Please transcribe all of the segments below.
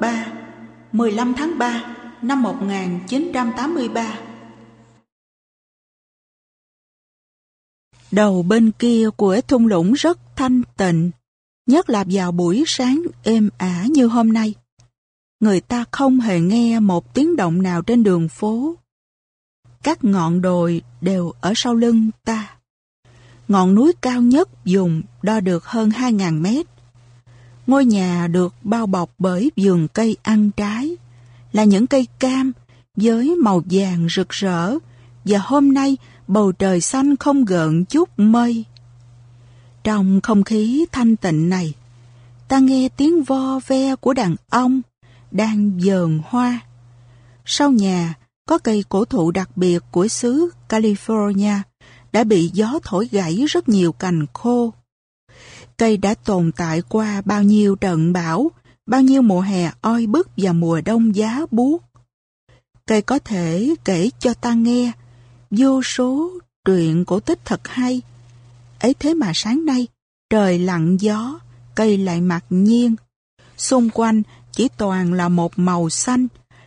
3 15 tháng 3 năm 1983 Đầu bên kia của thung lũng rất thanh tịnh, nhất là vào buổi sáng êm ả như hôm nay. Người ta không hề nghe một tiếng động nào trên đường phố. Các ngọn đồi đều ở sau lưng ta. Ngọn núi cao nhất dùng đo được hơn 2.000 mét. Ngôi nhà được bao bọc bởi vườn cây ăn trái, là những cây cam với màu vàng rực rỡ và hôm nay bầu trời xanh không gợn chút mây. Trong không khí thanh tịnh này, ta nghe tiếng vo ve của đàn ông đang dờn hoa. Sau nhà có cây cổ thụ đặc biệt của xứ California đã bị gió thổi gãy rất nhiều cành khô. Cây đã tồn tại qua bao nhiêu trận bão, bao nhiêu mùa hè oi bức và mùa đông giá buốt. Cây có thể kể cho ta nghe vô số truyện cổ tích thật hay. Ấy thế mà sáng nay, trời lặng gió, cây lại mặc nhiên. Xung quanh chỉ toàn là một màu xanh,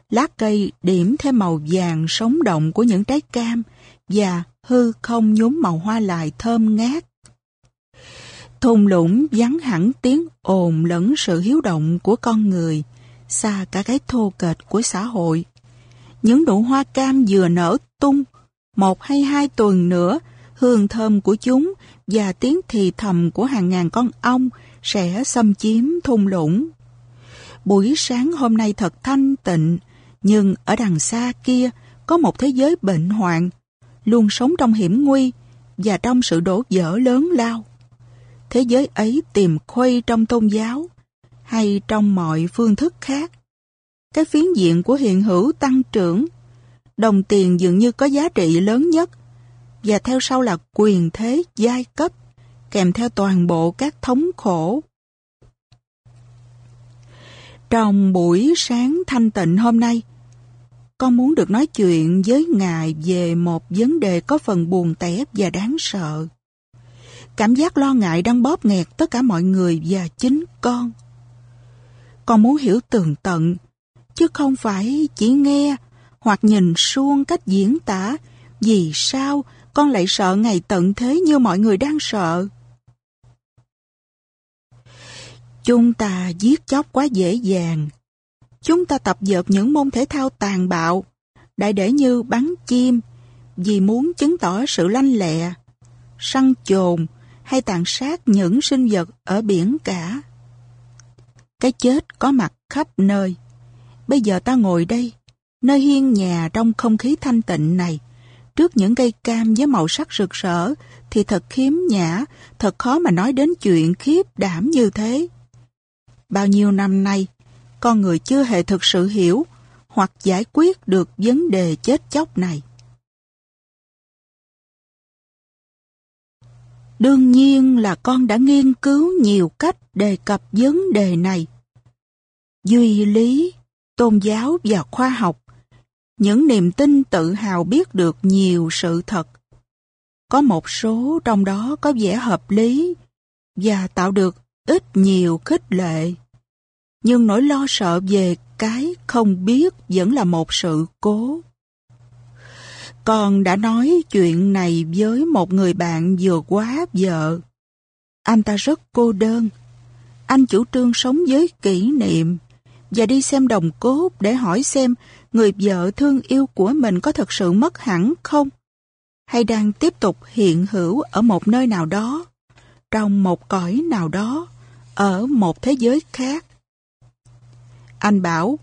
lá cây điểm thêm màu vàng sống động của những trái cam và hư không nhúm màu hoa lại thơm ngát. Thùng lũng vắng hẳn tiếng ồn lẫn sự hiếu động của con người, xa cả cái thô kệch của xã hội. Những nụ hoa cam vừa nở tung, một hay hai tuần nữa, hương thơm của chúng và tiếng thì thầm của hàng ngàn con ong sẽ xâm chiếm thung lũng. Buổi sáng hôm nay thật thanh tịnh, nhưng ở đằng xa kia có một thế giới bệnh hoạn, luôn sống trong hiểm nguy và trong sự đổ vỡ lớn lao. Thế giới ấy tìm khuây trong tôn giáo hay trong mọi phương thức khác. Cái phiến diện của hiện hữu tăng trưởng, đồng tiền dường như có giá trị lớn nhất và theo sau là quyền thế giai cấp kèm theo toàn bộ các thống khổ trong buổi sáng thanh tịnh hôm nay, con muốn được nói chuyện với Ngài về một vấn đề có phần buồn tẻ và đáng sợ. Cảm giác lo ngại đang bóp nghẹt tất cả mọi người và chính con. Con muốn hiểu tường tận, chứ không phải chỉ nghe hoặc nhìn suông cách diễn tả vì sao con lại sợ ngày tận thế như mọi người đang sợ. Chúng ta giết chóc quá dễ dàng. Chúng ta tập dượt những môn thể thao tàn bạo, đại để như bắn chim, vì muốn chứng tỏ sự lanh lẹ, săn chồn hay tàn sát những sinh vật ở biển cả. Cái chết có mặt khắp nơi. Bây giờ ta ngồi đây, nơi hiên nhà trong không khí thanh tịnh này, trước những cây cam với màu sắc rực rỡ, thì thật khiếm nhã, thật khó mà nói đến chuyện khiếp đảm như thế. Bao nhiêu năm nay, con người chưa hề thực sự hiểu hoặc giải quyết được vấn đề chết chóc này. Đương nhiên là con đã nghiên cứu nhiều cách đề cập vấn đề này. Duy lý, tôn giáo và khoa học, những niềm tin tự hào biết được nhiều sự thật. Có một số trong đó có vẻ hợp lý và tạo được ít nhiều khích lệ. Nhưng nỗi lo sợ về cái không biết vẫn là một sự cố. Con đã nói chuyện này với một người bạn vừa quá vợ. Anh ta rất cô đơn. Anh chủ trương sống với kỷ niệm và đi xem đồng cốt để hỏi xem người vợ thương yêu của mình có thật sự mất hẳn không? Hay đang tiếp tục hiện hữu ở một nơi nào đó, trong một cõi nào đó, ở một thế giới khác. Anh bảo,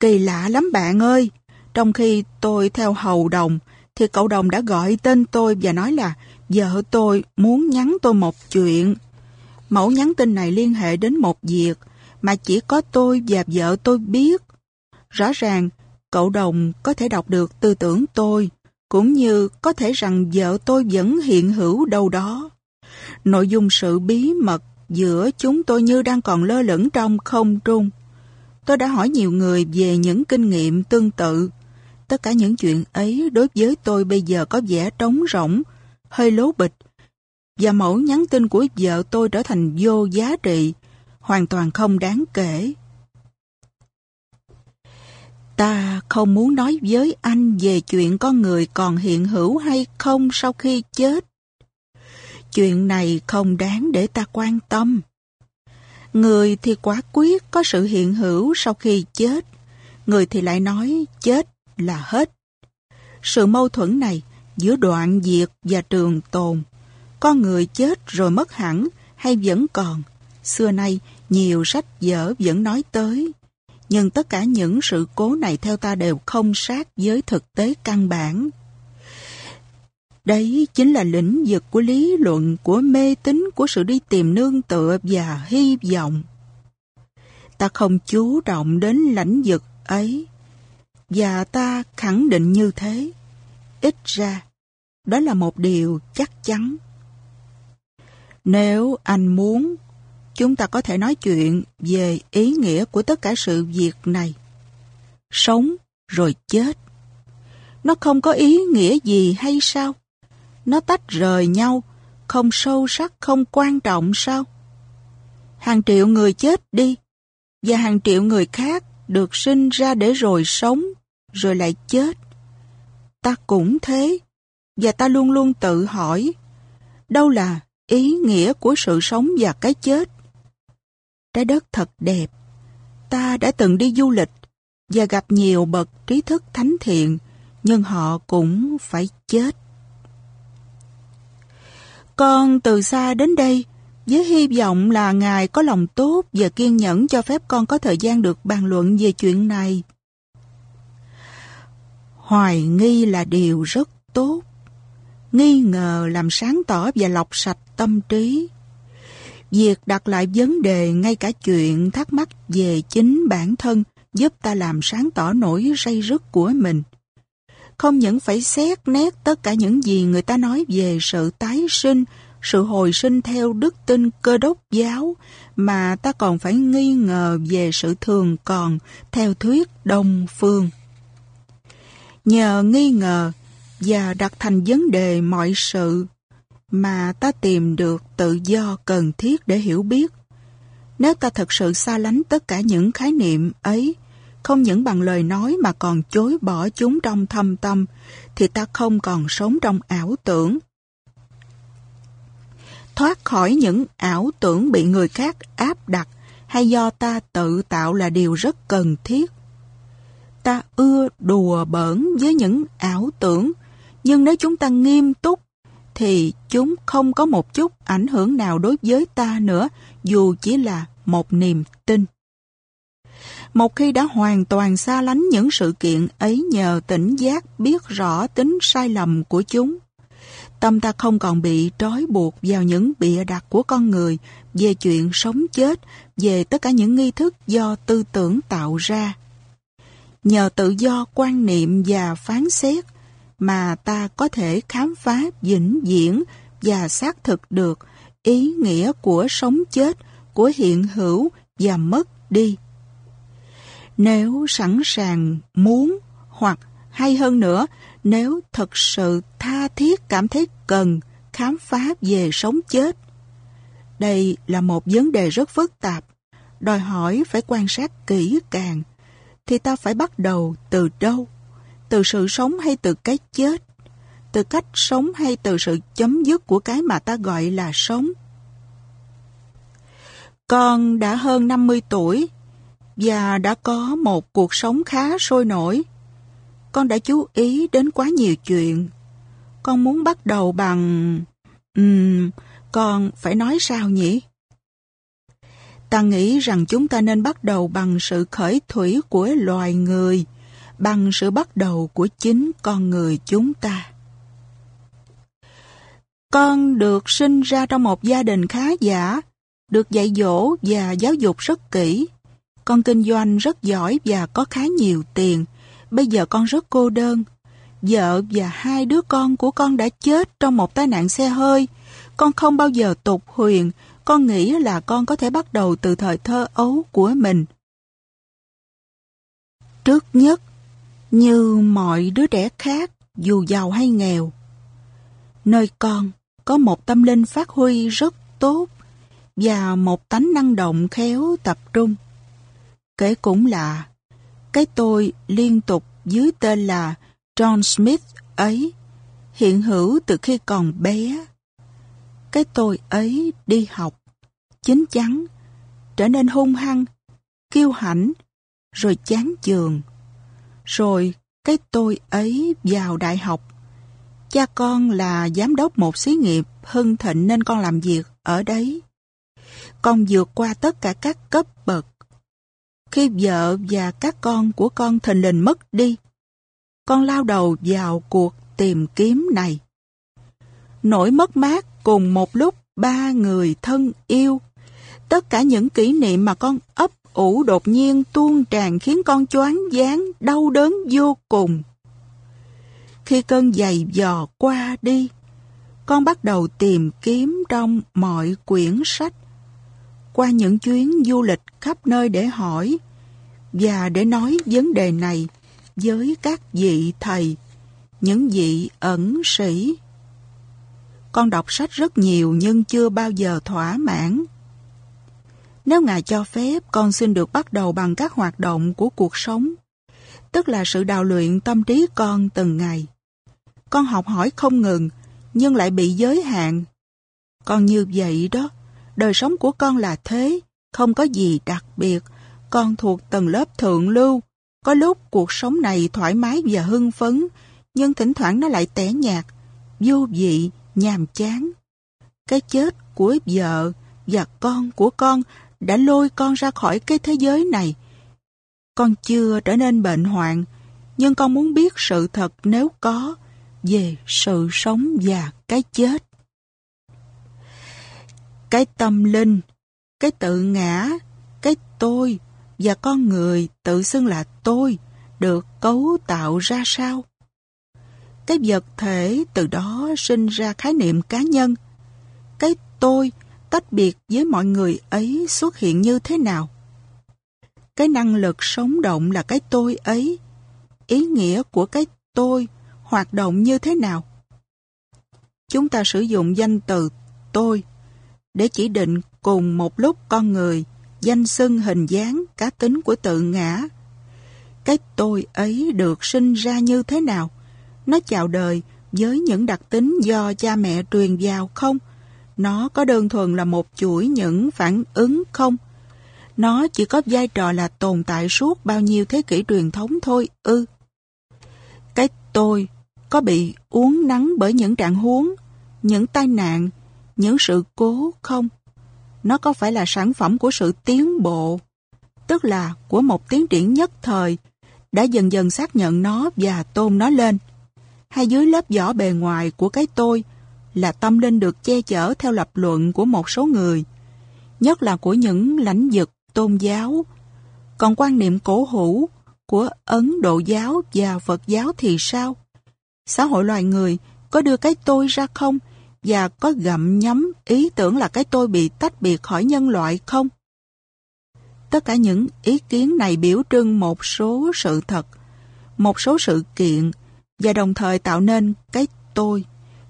kỳ lạ lắm bạn ơi, trong khi tôi theo hầu đồng, thì cậu đồng đã gọi tên tôi và nói là vợ tôi muốn nhắn tôi một chuyện. Mẫu nhắn tin này liên hệ đến một việc mà chỉ có tôi và vợ tôi biết. Rõ ràng, cậu đồng có thể đọc được tư tưởng tôi, cũng như có thể rằng vợ tôi vẫn hiện hữu đâu đó. Nội dung sự bí mật giữa chúng tôi như đang còn lơ lửng trong không trung. Tôi đã hỏi nhiều người về những kinh nghiệm tương tự. Tất cả những chuyện ấy đối với tôi bây giờ có vẻ trống rỗng, hơi lố bịch. Và mẫu nhắn tin của vợ tôi trở thành vô giá trị, hoàn toàn không đáng kể. Ta không muốn nói với anh về chuyện con người còn hiện hữu hay không sau khi chết. Chuyện này không đáng để ta quan tâm. Người thì quả quyết có sự hiện hữu sau khi chết. Người thì lại nói chết là hết. Sự mâu thuẫn này giữa đoạn diệt và trường tồn. Con người chết rồi mất hẳn hay vẫn còn. Xưa nay nhiều sách vở vẫn nói tới. Nhưng tất cả những sự cố này theo ta đều không sát với thực tế căn bản. Đấy chính là lĩnh vực của lý luận, của mê tín, của sự đi tìm nương tựa và hy vọng. Ta không chú trọng đến lãnh vực ấy, và ta khẳng định như thế. Ít ra, đó là một điều chắc chắn. Nếu anh muốn, chúng ta có thể nói chuyện về ý nghĩa của tất cả sự việc này. Sống rồi chết. Nó không có ý nghĩa gì hay sao? Nó tách rời nhau, không sâu sắc, không quan trọng sao? Hàng triệu người chết đi, và hàng triệu người khác được sinh ra để rồi sống, rồi lại chết. Ta cũng thế, và ta luôn luôn tự hỏi, đâu là ý nghĩa của sự sống và cái chết? Trái đất thật đẹp. Ta đã từng đi du lịch và gặp nhiều bậc trí thức thánh thiện, nhưng họ cũng phải chết. Con từ xa đến đây, với hy vọng là Ngài có lòng tốt và kiên nhẫn cho phép con có thời gian được bàn luận về chuyện này. Hoài nghi là điều rất tốt. Nghi ngờ làm sáng tỏ và lọc sạch tâm trí. Việc đặt lại vấn đề ngay cả chuyện thắc mắc về chính bản thân giúp ta làm sáng tỏ nỗi ray rứt của mình không những phải xét nét tất cả những gì người ta nói về sự tái sinh, sự hồi sinh theo đức tin cơ đốc giáo, mà ta còn phải nghi ngờ về sự thường còn theo thuyết đông phương. Nhờ nghi ngờ và đặt thành vấn đề mọi sự mà ta tìm được tự do cần thiết để hiểu biết. Nếu ta thật sự xa lánh tất cả những khái niệm ấy, không những bằng lời nói mà còn chối bỏ chúng trong thâm tâm, thì ta không còn sống trong ảo tưởng. Thoát khỏi những ảo tưởng bị người khác áp đặt hay do ta tự tạo là điều rất cần thiết. Ta ưa đùa bỡn với những ảo tưởng, nhưng nếu chúng ta nghiêm túc, thì chúng không có một chút ảnh hưởng nào đối với ta nữa, dù chỉ là một niềm tin. Một khi đã hoàn toàn xa lánh những sự kiện ấy nhờ tỉnh giác biết rõ tính sai lầm của chúng, tâm ta không còn bị trói buộc vào những bịa đặt của con người về chuyện sống chết, về tất cả những nghi thức do tư tưởng tạo ra. Nhờ tự do quan niệm và phán xét mà ta có thể khám phá vĩnh viễn và xác thực được ý nghĩa của sống chết, của hiện hữu và mất đi. Nếu sẵn sàng muốn hoặc hay hơn nữa, nếu thật sự tha thiết cảm thấy cần khám phá về sống chết. Đây là một vấn đề rất phức tạp, đòi hỏi phải quan sát kỹ càng, thì ta phải bắt đầu từ đâu? Từ sự sống hay từ cái chết? Từ cách sống hay từ sự chấm dứt của cái mà ta gọi là sống? Con đã hơn 50 tuổi, và đã có một cuộc sống khá sôi nổi. Con đã chú ý đến quá nhiều chuyện. Con muốn bắt đầu bằng... Ừm, con phải nói sao nhỉ? Ta nghĩ rằng chúng ta nên bắt đầu bằng sự khởi thủy của loài người, bằng sự bắt đầu của chính con người chúng ta. Con được sinh ra trong một gia đình khá giả, được dạy dỗ và giáo dục rất kỹ. Con kinh doanh rất giỏi và có khá nhiều tiền. Bây giờ con rất cô đơn. Vợ và hai đứa con của con đã chết trong một tai nạn xe hơi. Con không bao giờ tục huyền. Con nghĩ là con có thể bắt đầu từ thời thơ ấu của mình. Trước nhất, như mọi đứa trẻ khác, dù giàu hay nghèo, nơi con có một tâm linh phát huy rất tốt và một tánh năng động khéo tập trung. Kể cũng là, Cái tôi liên tục dưới tên là John Smith ấy hiện hữu từ khi còn bé. Cái tôi ấy đi học, chín chắn, trở nên hung hăng, kiêu hãnh, rồi chán chường. Rồi cái tôi ấy vào đại học. Cha con là giám đốc một xí nghiệp hưng thịnh nên con làm việc ở đấy. Con vượt qua tất cả các cấp bậc. Khi vợ và các con của con thình lình mất đi, con lao đầu vào cuộc tìm kiếm này. Nỗi mất mát cùng một lúc ba người thân yêu. Tất cả những kỷ niệm mà con ấp ủ đột nhiên tuôn tràn khiến con choáng váng, đau đớn vô cùng. Khi cơn giày dò qua đi, con bắt đầu tìm kiếm trong mọi quyển sách, qua những chuyến du lịch khắp nơi để hỏi và để nói vấn đề này với các vị thầy, những vị ẩn sĩ. Con đọc sách rất nhiều nhưng chưa bao giờ thỏa mãn. Nếu Ngài cho phép, con xin được bắt đầu bằng các hoạt động của cuộc sống, tức là sự đào luyện tâm trí con từng ngày. Con học hỏi không ngừng, nhưng lại bị giới hạn. Con như vậy đó, đời sống của con là thế, không có gì đặc biệt, con thuộc tầng lớp thượng lưu. Có lúc cuộc sống này thoải mái và hưng phấn, nhưng thỉnh thoảng nó lại tẻ nhạt, vô vị, nhàm chán. Cái chết của vợ và con của con đã lôi con ra khỏi cái thế giới này. Con chưa trở nên bệnh hoạn, nhưng con muốn biết sự thật nếu có về sự sống và cái chết. Cái tâm linh, cái tự ngã, cái tôi và con người tự xưng là tôi được cấu tạo ra sao? Cái vật thể từ đó sinh ra khái niệm cá nhân. Cái tôi tách biệt với mọi người ấy xuất hiện như thế nào? Cái năng lực sống động là cái tôi ấy. Ý nghĩa của cái tôi hoạt động như thế nào? Chúng ta sử dụng danh từ tôi để chỉ định cùng một lúc con người, danh xưng hình dáng, cá tính của tự ngã. Cái tôi ấy được sinh ra như thế nào? Nó chào đời với những đặc tính do cha mẹ truyền vào không? Nó có đơn thuần là một chuỗi những phản ứng không? Nó chỉ có vai trò là tồn tại suốt bao nhiêu thế kỷ truyền thống thôi ư. Cái tôi có bị uốn nắng bởi những trạng huống, những tai nạn, những sự cố không? Nó có phải là sản phẩm của sự tiến bộ, tức là của một tiến triển nhất thời, đã dần dần xác nhận nó và tôn nó lên? Hay dưới lớp vỏ bề ngoài của cái tôi là tâm linh được che chở theo lập luận của một số người, nhất là của những lãnh vực tôn giáo. Còn quan niệm cổ hủ của Ấn Độ giáo và Phật giáo thì sao? Xã hội loài người có đưa cái tôi ra không và có gặm nhấm ý tưởng là cái tôi bị tách biệt khỏi nhân loại không? Tất cả những ý kiến này biểu trưng một số sự thật, một số sự kiện và đồng thời tạo nên cái tôi.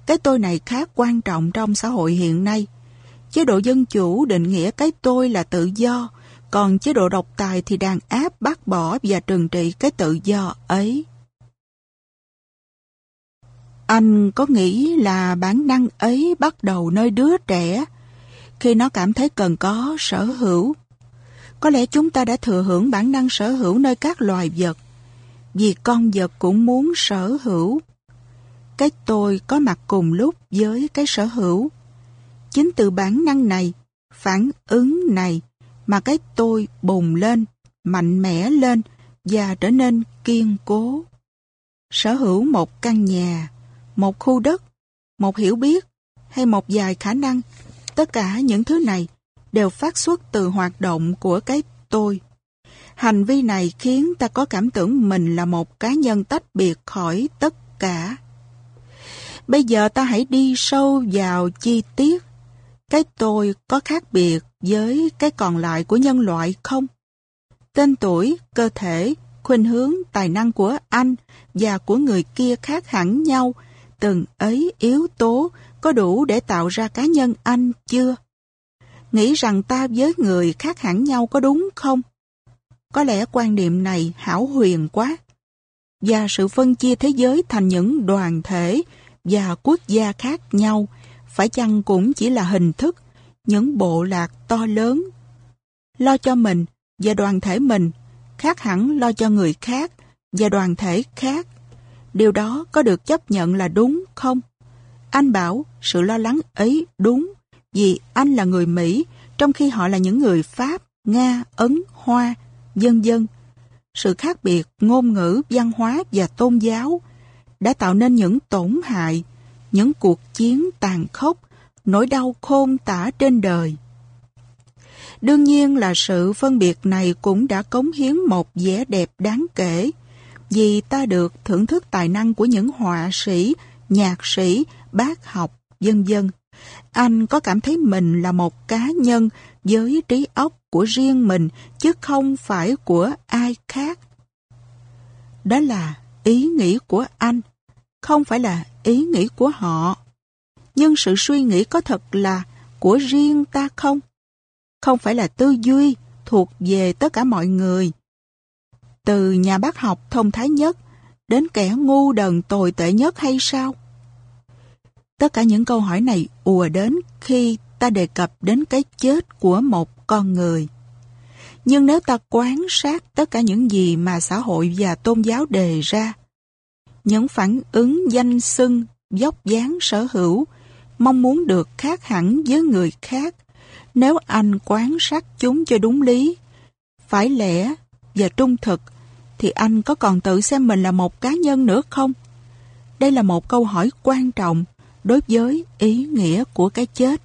Cái tôi này khá quan trọng trong xã hội hiện nay. Chế độ dân chủ định nghĩa cái tôi là tự do, còn chế độ độc tài thì đàn áp bác bỏ và trừng trị cái tự do ấy. Anh có nghĩ là bản năng ấy bắt đầu nơi đứa trẻ khi nó cảm thấy cần có sở hữu. Có lẽ chúng ta đã thừa hưởng bản năng sở hữu nơi các loài vật vì con vật cũng muốn sở hữu. Cái tôi có mặt cùng lúc với cái sở hữu. Chính từ bản năng này, phản ứng này mà cái tôi bùng lên, mạnh mẽ lên và trở nên kiên cố. Sở hữu một căn nhà, một khu đất, một hiểu biết hay một vài khả năng, tất cả những thứ này đều phát xuất từ hoạt động của cái tôi. Hành vi này khiến ta có cảm tưởng mình là một cá nhân tách biệt khỏi tất cả. Bây giờ ta hãy đi sâu vào chi tiết. Cái tôi có khác biệt với cái còn lại của nhân loại không? Tên tuổi, cơ thể, khuynh hướng, tài năng của anh và của người kia khác hẳn nhau. Từng ấy yếu tố có đủ để tạo ra cá nhân anh chưa? Nghĩ rằng ta với người khác hẳn nhau có đúng không? Có lẽ quan niệm này hảo huyền quá. Và sự phân chia thế giới thành những đoàn thể và quốc gia khác nhau phải chăng cũng chỉ là hình thức, những bộ lạc to lớn. Lo cho mình và đoàn thể mình khác hẳn lo cho người khác và đoàn thể khác. Điều đó có được chấp nhận là đúng không? Anh bảo sự lo lắng ấy đúng vì anh là người Mỹ trong khi họ là những người Pháp, Nga, Ấn, Hoa, dân dân. Sự khác biệt ngôn ngữ, văn hóa và tôn giáo đã tạo nên những tổn hại, những cuộc chiến tàn khốc, nỗi đau khôn tả trên đời. Đương nhiên là sự phân biệt này cũng đã cống hiến một vẻ đẹp đáng kể, vì ta được thưởng thức tài năng của những họa sĩ, nhạc sĩ, bác học, dân dân. Anh có cảm thấy mình là một cá nhân với trí óc của riêng mình chứ không phải của ai khác. Đó là ý nghĩ của anh, không phải là ý nghĩ của họ. Nhưng sự suy nghĩ có thật là của riêng ta không? Không phải là tư duy thuộc về tất cả mọi người. Từ nhà bác học thông thái nhất đến kẻ ngu đần tồi tệ nhất hay sao? Tất cả những câu hỏi này ùa đến khi ta đề cập đến cái chết của một con người. Nhưng nếu ta quán sát tất cả những gì mà xã hội và tôn giáo đề ra, những phản ứng danh xưng, dốc dáng sở hữu, mong muốn được khác hẳn với người khác, nếu anh quán sát chúng cho đúng lý, phải lẽ và trung thực, thì anh có còn tự xem mình là một cá nhân nữa không? Đây là một câu hỏi quan trọng đối với ý nghĩa của cái chết.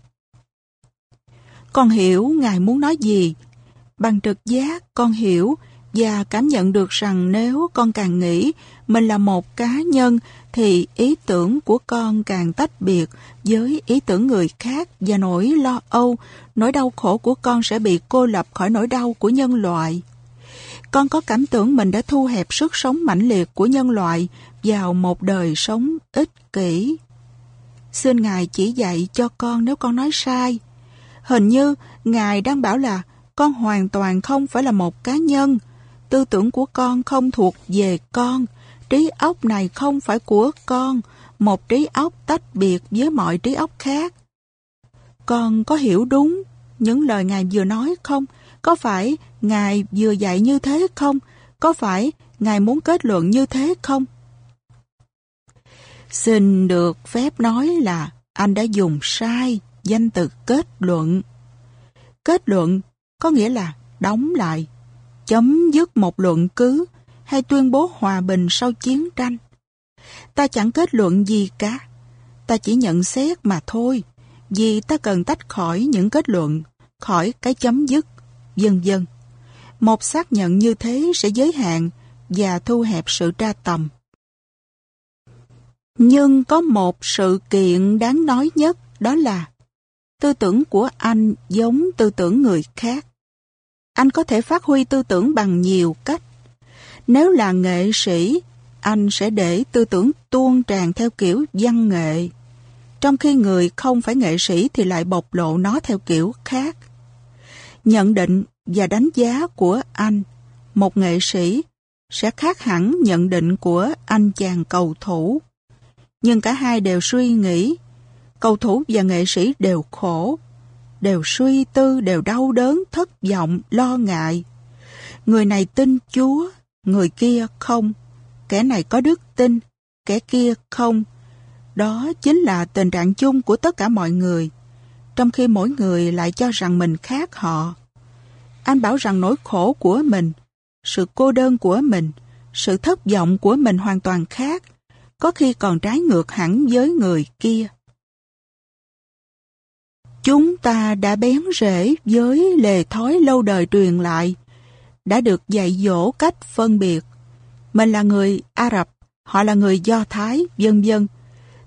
Con hiểu Ngài muốn nói gì. Bằng trực giác, con hiểu và cảm nhận được rằng nếu con càng nghĩ mình là một cá nhân thì ý tưởng của con càng tách biệt với ý tưởng người khác và nỗi lo âu, nỗi đau khổ của con sẽ bị cô lập khỏi nỗi đau của nhân loại. Con có cảm tưởng mình đã thu hẹp sức sống mãnh liệt của nhân loại vào một đời sống ích kỷ. Xin Ngài chỉ dạy cho con nếu con nói sai. Hình như Ngài đang bảo là con hoàn toàn không phải là một cá nhân. Tư tưởng của con không thuộc về con. Trí óc này không phải của con. Một trí óc tách biệt với mọi trí óc khác. Con có hiểu đúng những lời Ngài vừa nói không? Có phải Ngài vừa dạy như thế không? Có phải Ngài muốn kết luận như thế không? Xin được phép nói là anh đã dùng sai danh từ kết luận. Kết luận có nghĩa là đóng lại, chấm dứt một luận cứ hay tuyên bố hòa bình sau chiến tranh. Ta chẳng kết luận gì cả, ta chỉ nhận xét mà thôi, vì ta cần tách khỏi những kết luận, khỏi cái chấm dứt, vân vân Một xác nhận như thế sẽ giới hạn và thu hẹp sự tra tầm. Nhưng có một sự kiện đáng nói nhất đó là tư tưởng của anh giống tư tưởng người khác. Anh có thể phát huy tư tưởng bằng nhiều cách. Nếu là nghệ sĩ, anh sẽ để tư tưởng tuôn tràn theo kiểu văn nghệ. Trong khi người không phải nghệ sĩ thì lại bộc lộ nó theo kiểu khác. Nhận định và đánh giá của anh, một nghệ sĩ, sẽ khác hẳn nhận định của anh chàng cầu thủ nhưng cả hai đều suy nghĩ. Cầu thủ và nghệ sĩ đều khổ, đều suy tư, đều đau đớn, thất vọng, lo ngại. Người này tin Chúa, người kia không. Kẻ này có đức tin, kẻ kia không. Đó chính là tình trạng chung của tất cả mọi người, trong khi mỗi người lại cho rằng mình khác họ. Anh bảo rằng nỗi khổ của mình, sự cô đơn của mình, sự thất vọng của mình hoàn toàn khác có khi còn trái ngược hẳn với người kia. Chúng ta đã bén rễ với lề thói lâu đời truyền lại, đã được dạy dỗ cách phân biệt. Mình là người Ả Rập, họ là người Do Thái, vân vân.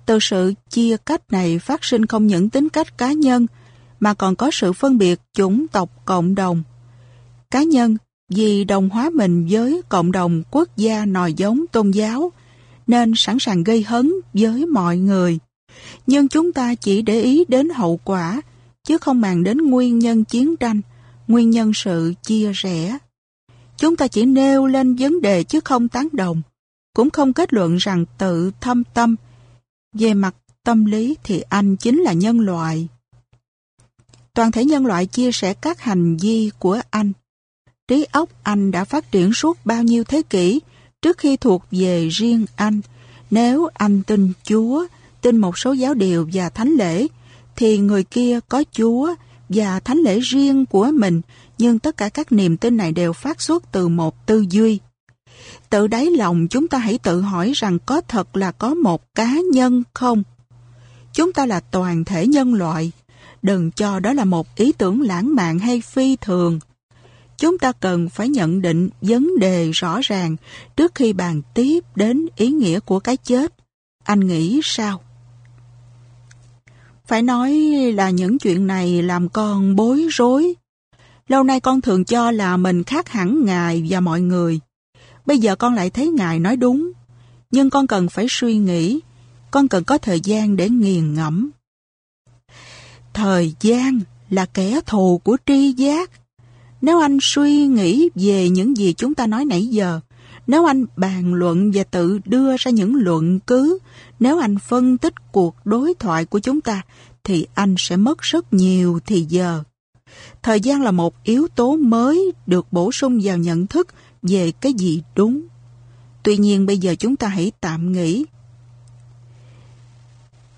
Từ sự chia cách này phát sinh không những tính cách cá nhân, mà còn có sự phân biệt chủng tộc cộng đồng. Cá nhân vì đồng hóa mình với cộng đồng quốc gia nòi giống tôn giáo, nên sẵn sàng gây hấn với mọi người. Nhưng chúng ta chỉ để ý đến hậu quả, chứ không màng đến nguyên nhân chiến tranh, nguyên nhân sự chia rẽ. Chúng ta chỉ nêu lên vấn đề chứ không tán đồng, cũng không kết luận rằng tự thâm tâm. Về mặt tâm lý thì anh chính là nhân loại. Toàn thể nhân loại chia sẻ các hành vi của anh. Trí óc anh đã phát triển suốt bao nhiêu thế kỷ trước khi thuộc về riêng anh. Nếu anh tin Chúa, tin một số giáo điều và thánh lễ, thì người kia có Chúa và thánh lễ riêng của mình, nhưng tất cả các niềm tin này đều phát xuất từ một tư duy. Tự đáy lòng chúng ta hãy tự hỏi rằng có thật là có một cá nhân không? Chúng ta là toàn thể nhân loại. Đừng cho đó là một ý tưởng lãng mạn hay phi thường. Chúng ta cần phải nhận định vấn đề rõ ràng trước khi bàn tiếp đến ý nghĩa của cái chết. Anh nghĩ sao? Phải nói là những chuyện này làm con bối rối. Lâu nay con thường cho là mình khác hẳn Ngài và mọi người. Bây giờ con lại thấy Ngài nói đúng. Nhưng con cần phải suy nghĩ. Con cần có thời gian để nghiền ngẫm. Thời gian là kẻ thù của tri giác. Nếu anh suy nghĩ về những gì chúng ta nói nãy giờ, nếu anh bàn luận và tự đưa ra những luận cứ, nếu anh phân tích cuộc đối thoại của chúng ta, thì anh sẽ mất rất nhiều thì giờ. Thời gian là một yếu tố mới được bổ sung vào nhận thức về cái gì đúng. Tuy nhiên bây giờ chúng ta hãy tạm nghỉ.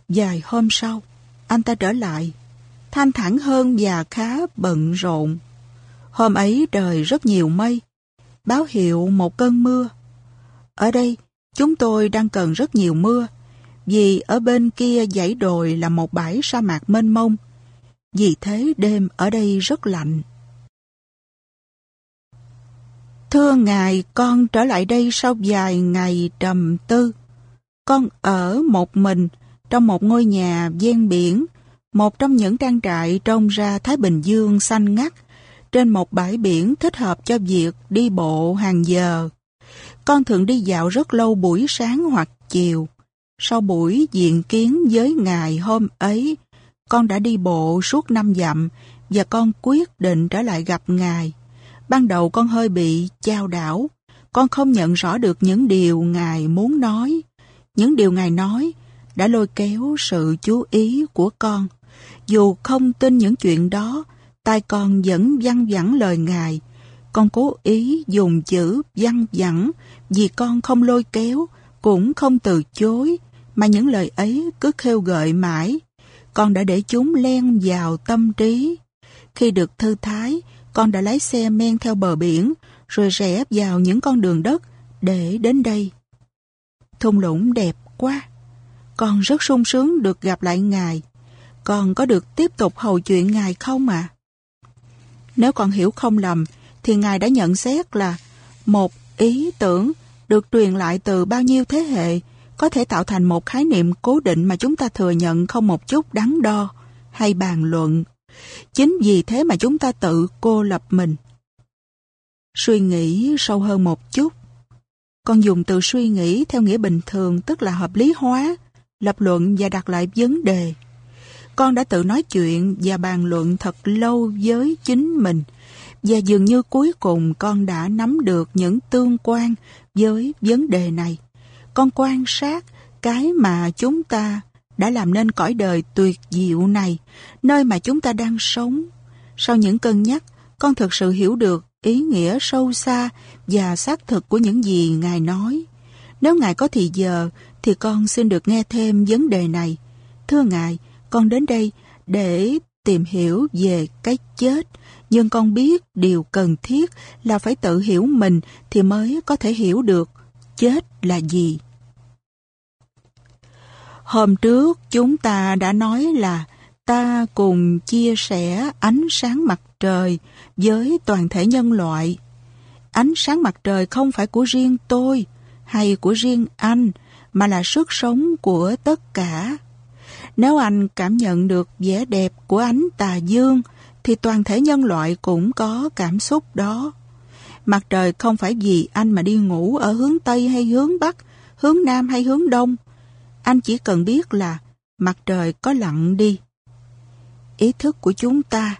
Vài hôm sau, anh ta trở lại, thanh thản hơn và khá bận rộn. Hôm ấy trời rất nhiều mây, báo hiệu một cơn mưa. Ở đây, chúng tôi đang cần rất nhiều mưa, vì ở bên kia dãy đồi là một bãi sa mạc mênh mông. Vì thế đêm ở đây rất lạnh. Thưa ngài, con trở lại đây sau vài ngày trầm tư. Con ở một mình trong một ngôi nhà ven biển, một trong những trang trại trông ra Thái Bình Dương xanh ngắt, trên một bãi biển thích hợp cho việc đi bộ hàng giờ. Con thường đi dạo rất lâu buổi sáng hoặc chiều. Sau buổi diện kiến với ngài hôm ấy, con đã đi bộ suốt năm dặm và con quyết định trở lại gặp ngài. Ban đầu con hơi bị chao đảo, con không nhận rõ được những điều ngài muốn nói. Những điều ngài nói đã lôi kéo sự chú ý của con. Dù không tin những chuyện đó, tai con vẫn văng vẳng lời ngài. Con cố ý dùng chữ văng vẳng vì con không lôi kéo, cũng không từ chối, mà những lời ấy cứ khêu gợi mãi. Con đã để chúng len vào tâm trí. Khi được thư thái, con đã lái xe men theo bờ biển, rồi rẽ vào những con đường đất để đến đây. Thung lũng đẹp quá. Con rất sung sướng được gặp lại Ngài. Con có được tiếp tục hầu chuyện Ngài không ạ? À? Nếu con hiểu không lầm, thì Ngài đã nhận xét là một ý tưởng được truyền lại từ bao nhiêu thế hệ có thể tạo thành một khái niệm cố định mà chúng ta thừa nhận không một chút đắn đo hay bàn luận. Chính vì thế mà chúng ta tự cô lập mình. Suy nghĩ sâu hơn một chút. Con dùng từ suy nghĩ theo nghĩa bình thường tức là hợp lý hóa, lập luận và đặt lại vấn đề. Con đã tự nói chuyện và bàn luận thật lâu với chính mình và dường như cuối cùng con đã nắm được những tương quan với vấn đề này. Con quan sát cái mà chúng ta đã làm nên cõi đời tuyệt diệu này, nơi mà chúng ta đang sống. Sau những cân nhắc, con thực sự hiểu được ý nghĩa sâu xa và xác thực của những gì Ngài nói. Nếu Ngài có thì giờ, thì con xin được nghe thêm vấn đề này. Thưa Ngài, con đến đây để tìm hiểu về cái chết, nhưng con biết điều cần thiết là phải tự hiểu mình thì mới có thể hiểu được chết là gì. Hôm trước chúng ta đã nói là ta cùng chia sẻ ánh sáng mặt trời với toàn thể nhân loại. Ánh sáng mặt trời không phải của riêng tôi hay của riêng anh, mà là sức sống của tất cả. Nếu anh cảm nhận được vẻ đẹp của ánh tà dương, thì toàn thể nhân loại cũng có cảm xúc đó. Mặt trời không phải vì anh mà đi ngủ ở hướng Tây hay hướng Bắc, hướng Nam hay hướng Đông. Anh chỉ cần biết là mặt trời có lặn đi. Ý thức của chúng ta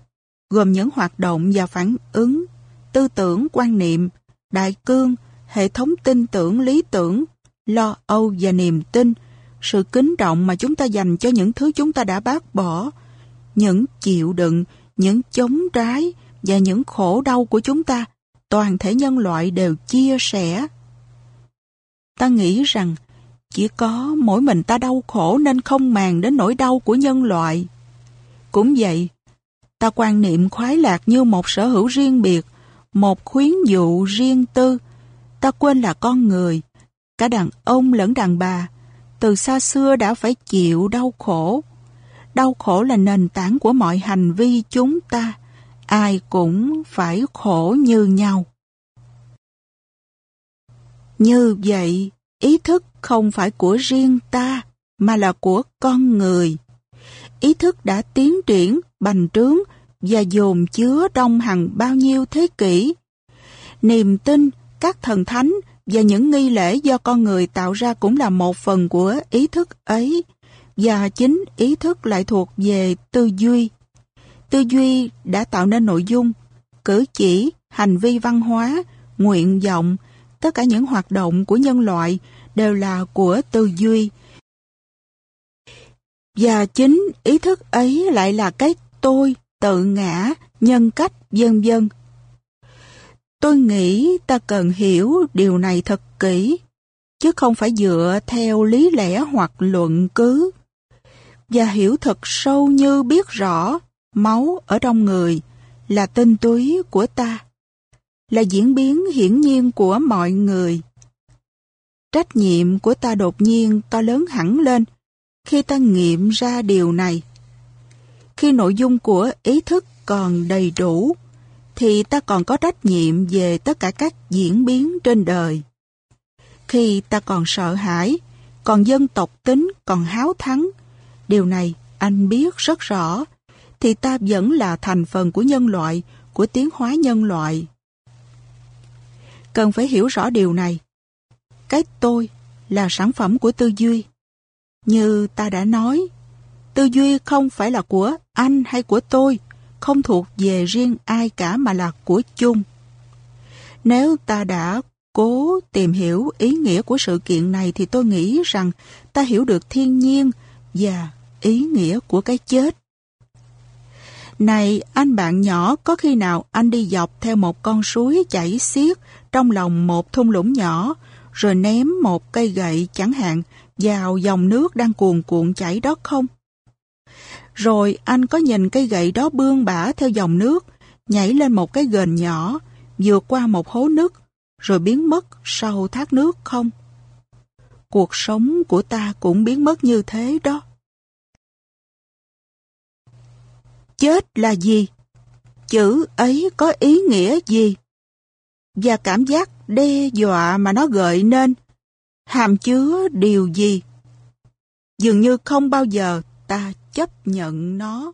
gồm những hoạt động và phản ứng, tư tưởng, quan niệm đại cương, hệ thống tin tưởng lý tưởng, lo âu và niềm tin, sự kính trọng mà chúng ta dành cho những thứ chúng ta đã bác bỏ, những chịu đựng, những chống trái và những khổ đau của chúng ta, toàn thể nhân loại đều chia sẻ. Ta nghĩ rằng chỉ có mỗi mình ta đau khổ nên không màng đến nỗi đau của nhân loại. Cũng vậy, ta quan niệm khoái lạc như một sở hữu riêng biệt, một khuyến dụ riêng tư. Ta quên là con người, cả đàn ông lẫn đàn bà, từ xa xưa đã phải chịu đau khổ. Đau khổ là nền tảng của mọi hành vi chúng ta. Ai cũng phải khổ như nhau. Như vậy, ý thức không phải của riêng ta, mà là của con người. Ý thức đã tiến triển, bành trướng và dồn chứa trong hàng bao nhiêu thế kỷ. Niềm tin, các thần thánh và những nghi lễ do con người tạo ra cũng là một phần của ý thức ấy, và chính ý thức lại thuộc về tư duy. Tư duy đã tạo nên nội dung, cử chỉ, hành vi văn hóa, nguyện vọng, tất cả những hoạt động của nhân loại đều là của tư duy. Và chính ý thức ấy lại là cái tôi, tự ngã, nhân cách, vân vân. Tôi nghĩ ta cần hiểu điều này thật kỹ, chứ không phải dựa theo lý lẽ hoặc luận cứ. Và hiểu thật sâu như biết rõ máu ở trong người là tinh túy của ta, là diễn biến hiển nhiên của mọi người. Trách nhiệm của ta đột nhiên to lớn hẳn lên khi ta nghiệm ra điều này. Khi nội dung của ý thức còn đầy đủ, thì ta còn có trách nhiệm về tất cả các diễn biến trên đời. Khi ta còn sợ hãi, còn dân tộc tính, còn háo thắng, điều này anh biết rất rõ, thì ta vẫn là thành phần của nhân loại, của tiến hóa nhân loại. Cần phải hiểu rõ điều này. Cái tôi là sản phẩm của tư duy. Như ta đã nói, tư duy không phải là của anh hay của tôi, không thuộc về riêng ai cả mà là của chung. Nếu ta đã cố tìm hiểu ý nghĩa của sự kiện này thì tôi nghĩ rằng ta hiểu được thiên nhiên và ý nghĩa của cái chết. Này anh bạn nhỏ, có khi nào anh đi dọc theo một con suối chảy xiết trong lòng một thung lũng nhỏ, rồi ném một cây gậy chẳng hạn vào dòng nước đang cuồn cuộn chảy đó không? Rồi anh có nhìn cây gậy đó bươn bả theo dòng nước, nhảy lên một cái gền nhỏ, vượt qua một hố nước, rồi biến mất sau thác nước không? Cuộc sống của ta cũng biến mất như thế đó. Chết là gì? Chữ ấy có ý nghĩa gì? Và cảm giác đe dọa mà nó gợi nên, hàm chứa điều gì? Dường như không bao giờ ta chấp nhận nó.